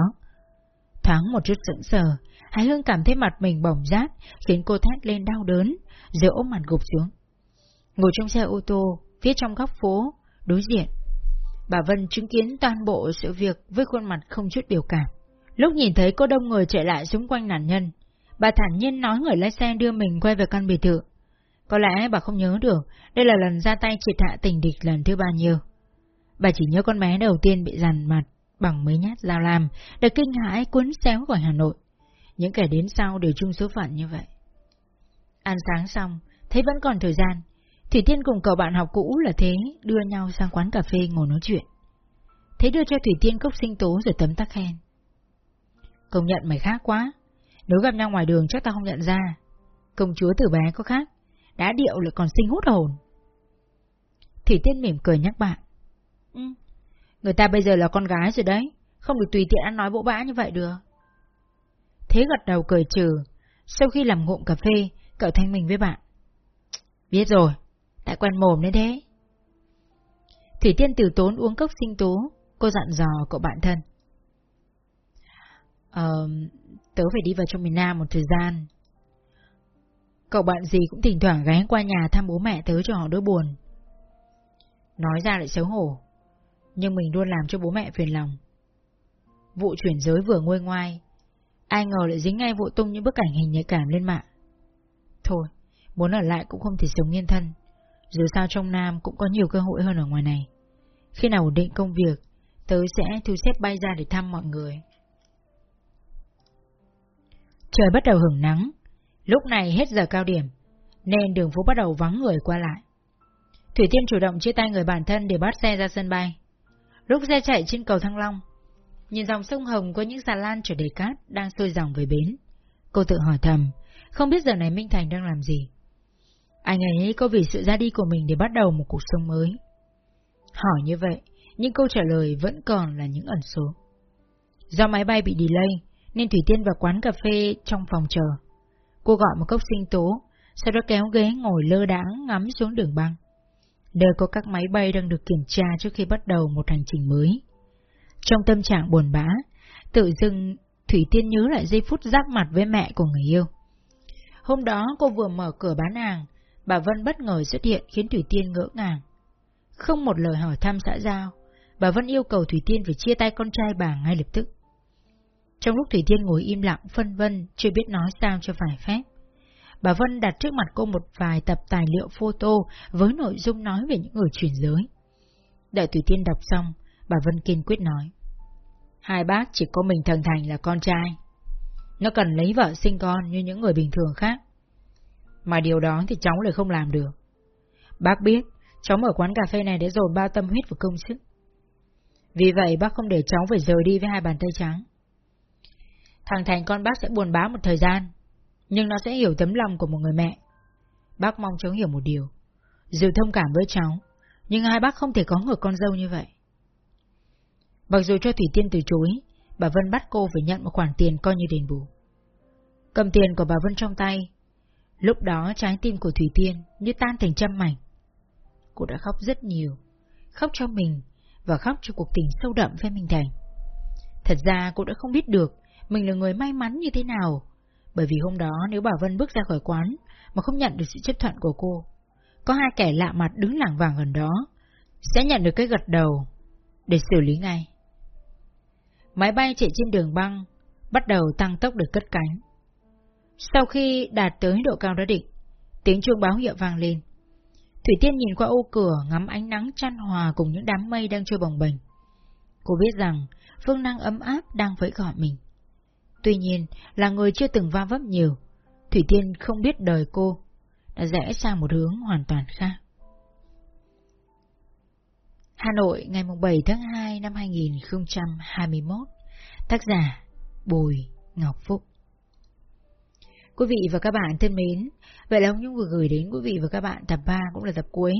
Thoáng một chút sững sờ, Hải Hương cảm thấy mặt mình bỏng rát, khiến cô thét lên đau đớn, rồi ôm mặt gục xuống. Ngồi trong xe ô tô, phía trong góc phố, đối diện. Bà Vân chứng kiến toàn bộ sự việc với khuôn mặt không chút biểu cảm. Lúc nhìn thấy có đông người chạy lại xung quanh nạn nhân, bà thản nhiên nói người lái xe đưa mình quay về căn biệt thự. Có lẽ bà không nhớ được đây là lần ra tay triệt hạ tình địch lần thứ bao nhiêu. Bà chỉ nhớ con bé đầu tiên bị dằn mặt bằng mấy nhát dao lam, được kinh hãi cuốn xéo khỏi Hà Nội. Những kẻ đến sau đều chung số phận như vậy. Ăn sáng xong, thấy vẫn còn thời gian, Thủy Tiên cùng cậu bạn học cũ là thế đưa nhau sang quán cà phê ngồi nói chuyện. Thế đưa cho Thủy Tiên cốc sinh tố rồi tấm tắc khen. Công nhận mày khác quá, nếu gặp nhau ngoài đường chắc tao không nhận ra. Công chúa từ bé có khác, đã điệu lại còn sinh hút hồn. Thủy Tiên mỉm cười nhắc bạn. Ừ, người ta bây giờ là con gái rồi đấy, không được tùy tiện ăn nói bộ bã như vậy được. Thế gật đầu cười trừ, sau khi làm ngụm cà phê, cậu thanh mình với bạn. Biết rồi, tại quen mồm nên thế. Thủy Tiên từ tốn uống cốc sinh tố, cô dặn dò cậu bạn thân. Ờ, tớ phải đi vào trong miền Nam một thời gian. Cậu bạn gì cũng thỉnh thoảng ghé qua nhà thăm bố mẹ tớ cho họ đỡ buồn. Nói ra lại xấu hổ, nhưng mình luôn làm cho bố mẹ phiền lòng. Vụ chuyển giới vừa nguôi ngoai, ai ngờ lại dính ngay vụ tung những bức ảnh hình nhạy cảm lên mạng. Thôi, muốn ở lại cũng không thể sống yên thân, dù sao trong Nam cũng có nhiều cơ hội hơn ở ngoài này. Khi nào ổn định công việc, tớ sẽ thu xếp bay ra để thăm mọi người. Trời bắt đầu hưởng nắng, lúc này hết giờ cao điểm, nên đường phố bắt đầu vắng người qua lại. Thủy Tiên chủ động chia tay người bản thân để bắt xe ra sân bay. Lúc xe chạy trên cầu Thăng Long, nhìn dòng sông Hồng có những xà lan trở đầy cát đang sôi dòng về bến. Cô tự hỏi thầm, không biết giờ này Minh Thành đang làm gì. Anh ấy có vì sự ra đi của mình để bắt đầu một cuộc sống mới. Hỏi như vậy, nhưng câu trả lời vẫn còn là những ẩn số. Do máy bay bị delay, nên Thủy Tiên vào quán cà phê trong phòng chờ. Cô gọi một cốc sinh tố, sau đó kéo ghế ngồi lơ đãng ngắm xuống đường băng. Nơi có các máy bay đang được kiểm tra trước khi bắt đầu một hành trình mới. Trong tâm trạng buồn bã, tự dưng Thủy Tiên nhớ lại giây phút giáp mặt với mẹ của người yêu. Hôm đó cô vừa mở cửa bán hàng, bà Vân bất ngờ xuất hiện khiến Thủy Tiên ngỡ ngàng. Không một lời hỏi thăm xã giao, bà Vân yêu cầu Thủy Tiên phải chia tay con trai bà ngay lập tức. Trong lúc Thủy Tiên ngồi im lặng phân vân, chưa biết nói sao cho phải phép. Bà Vân đặt trước mặt cô một vài tập tài liệu photo với nội dung nói về những người chuyển giới. Đợi Thủy Tiên đọc xong, bà Vân kiên quyết nói. Hai bác chỉ có mình thần thành là con trai. Nó cần lấy vợ sinh con như những người bình thường khác. Mà điều đó thì cháu lại không làm được. Bác biết, cháu mở quán cà phê này để dồn bao tâm huyết và công sức. Vì vậy bác không để cháu phải rời đi với hai bàn tay trắng. Thằng Thành con bác sẽ buồn bã một thời gian, nhưng nó sẽ hiểu tấm lòng của một người mẹ. Bác mong cháu hiểu một điều. Dù thông cảm với cháu, nhưng hai bác không thể có người con dâu như vậy. Mặc dù cho Thủy Tiên từ chối, bà Vân bắt cô phải nhận một khoản tiền coi như đền bù. Cầm tiền của bà Vân trong tay, lúc đó trái tim của Thủy Tiên như tan thành trăm mảnh. Cô đã khóc rất nhiều, khóc cho mình và khóc cho cuộc tình sâu đậm với Minh Thành. Thật ra cô đã không biết được mình là người may mắn như thế nào, bởi vì hôm đó nếu bà Vân bước ra khỏi quán mà không nhận được sự chấp thuận của cô, có hai kẻ lạ mặt đứng lảng vàng gần đó, sẽ nhận được cái gật đầu để xử lý ngay. Máy bay chạy trên đường băng, bắt đầu tăng tốc để cất cánh. Sau khi đạt tới độ cao đã định, tiếng chuông báo hiệu vang lên. Thủy Tiên nhìn qua ô cửa ngắm ánh nắng chăn hòa cùng những đám mây đang trôi bồng bềnh. Cô biết rằng phương năng ấm áp đang vẫy gọi mình. Tuy nhiên, là người chưa từng va vấp nhiều, Thủy Tiên không biết đời cô đã rẽ sang một hướng hoàn toàn khác. Hà Nội ngày 7 tháng 2 năm 2021 Tác giả Bùi Ngọc Phúc Quý vị và các bạn thân mến, vậy là ông Nhung vừa gửi đến quý vị và các bạn tập 3 cũng là tập cuối